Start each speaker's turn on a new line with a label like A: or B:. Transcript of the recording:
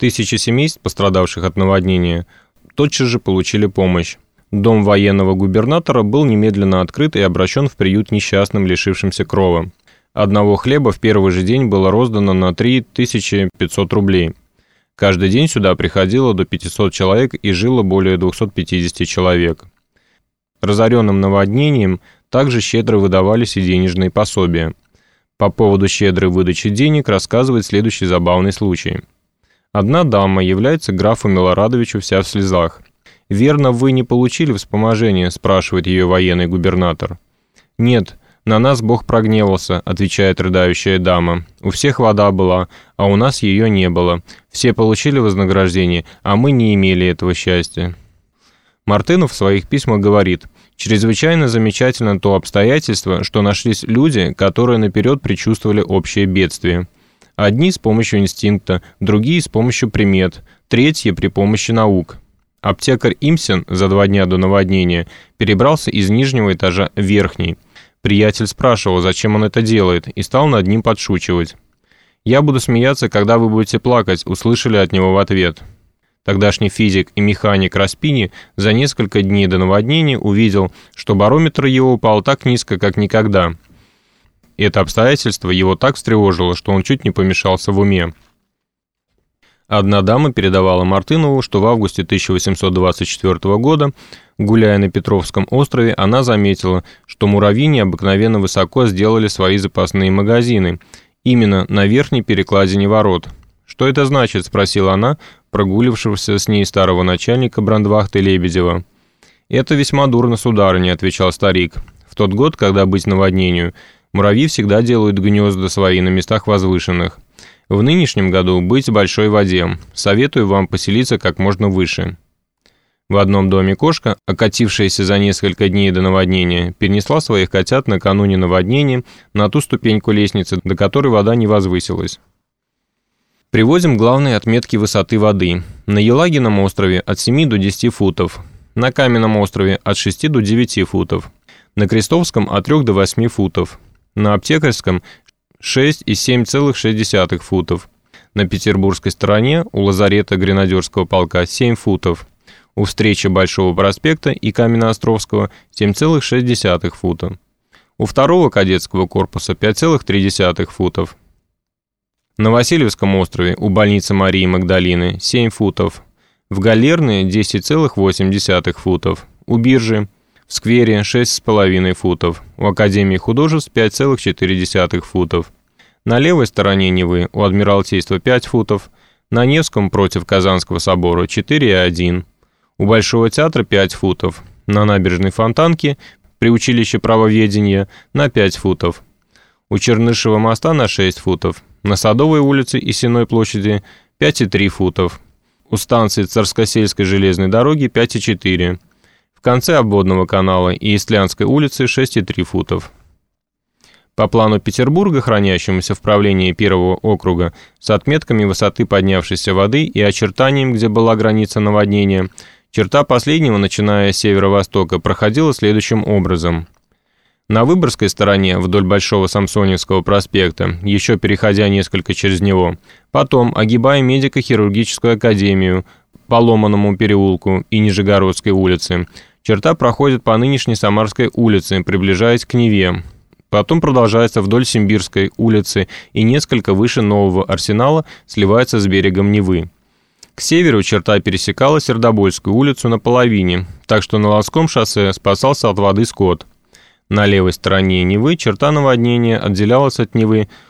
A: Тысячи семейств, пострадавших от наводнения, тотчас же получили помощь. Дом военного губернатора был немедленно открыт и обращен в приют несчастным, лишившимся крова. Одного хлеба в первый же день было роздано на 3500 рублей. Каждый день сюда приходило до 500 человек и жило более 250 человек. Разоренным наводнением также щедро выдавались и денежные пособия. По поводу щедрой выдачи денег рассказывает следующий забавный случай. Одна дама является графу Милорадовичу вся в слезах. «Верно, вы не получили вспоможение?» – спрашивает ее военный губернатор. «Нет, на нас Бог прогневался», – отвечает рыдающая дама. «У всех вода была, а у нас ее не было. Все получили вознаграждение, а мы не имели этого счастья». Мартынов в своих письмах говорит, «Чрезвычайно замечательно то обстоятельство, что нашлись люди, которые наперед предчувствовали общее бедствие». Одни с помощью инстинкта, другие с помощью примет, третьи при помощи наук. Аптекарь Имсен за два дня до наводнения перебрался из нижнего этажа в верхний. Приятель спрашивал, зачем он это делает, и стал над ним подшучивать. «Я буду смеяться, когда вы будете плакать», услышали от него в ответ. Тогдашний физик и механик Распини за несколько дней до наводнения увидел, что барометр его упал так низко, как никогда – это обстоятельство его так встревожило, что он чуть не помешался в уме. Одна дама передавала Мартынову, что в августе 1824 года, гуляя на Петровском острове, она заметила, что муравьи необыкновенно высоко сделали свои запасные магазины, именно на верхней перекладине ворот. «Что это значит?» – спросила она, прогулившегося с ней старого начальника брандвахты Лебедева. «Это весьма дурно, сударыня», – отвечал старик. «В тот год, когда быть наводнению – Муравьи всегда делают гнезда свои на местах возвышенных. В нынешнем году быть в большой воде. Советую вам поселиться как можно выше. В одном доме кошка, окатившаяся за несколько дней до наводнения, перенесла своих котят накануне наводнения на ту ступеньку лестницы, до которой вода не возвысилась. Приводим главные отметки высоты воды. На Елагином острове от 7 до 10 футов, на Каменном острове от 6 до 9 футов, на Крестовском от 3 до 8 футов, на Аптекарском 6,7,6 футов, на петербургской стороне у лазарета гренадерского полка 7 футов, у встречи Большого проспекта и Каменноостровского 7,6 фута, у второго кадетского корпуса 5,3 футов, на Васильевском острове у больницы Марии Магдалины 7 футов, в Галерной 10,8 футов, у биржи в сквере 6,5 футов, у Академии художеств 5,4 футов. На левой стороне Невы у Адмиралтейства 5 футов, на Невском против Казанского собора 4,1, у Большого театра 5 футов, на набережной Фонтанке при училище правоведения на 5 футов, у Чернышева моста на 6 футов, на Садовой улице и Сеной площади 5,3 футов, у станции Царскосельской железной дороги 5,4 в конце обводного канала и Истлянской улицы 6,3 футов. По плану Петербурга, хранящемуся в правлении первого округа, с отметками высоты поднявшейся воды и очертанием, где была граница наводнения, черта последнего, начиная с северо-востока, проходила следующим образом. На Выборгской стороне, вдоль Большого Самсоневского проспекта, еще переходя несколько через него, потом, огибая медико-хирургическую академию, по Ломаному переулку и Нижегородской улице, Черта проходит по нынешней Самарской улице, приближаясь к Неве. Потом продолжается вдоль Симбирской улицы и несколько выше Нового Арсенала сливается с берегом Невы. К северу черта пересекала Сердобольскую улицу наполовине, так что на Лоском шоссе спасался от воды скот. На левой стороне Невы черта наводнения отделялась от Невы